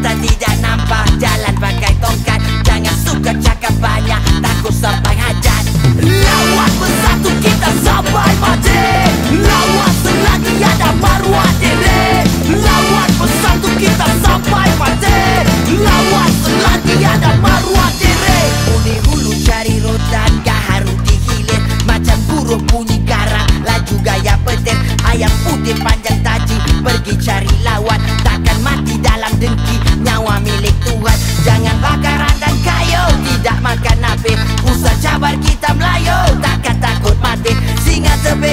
mata tidak nampak jalan pas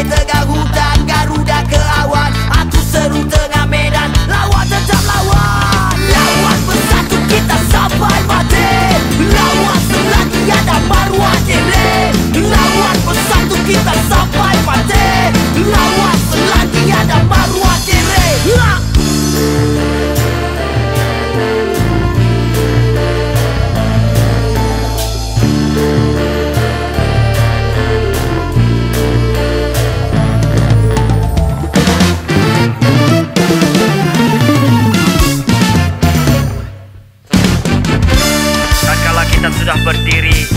Tegak hutan garuda ke awal kita sudah berdiri.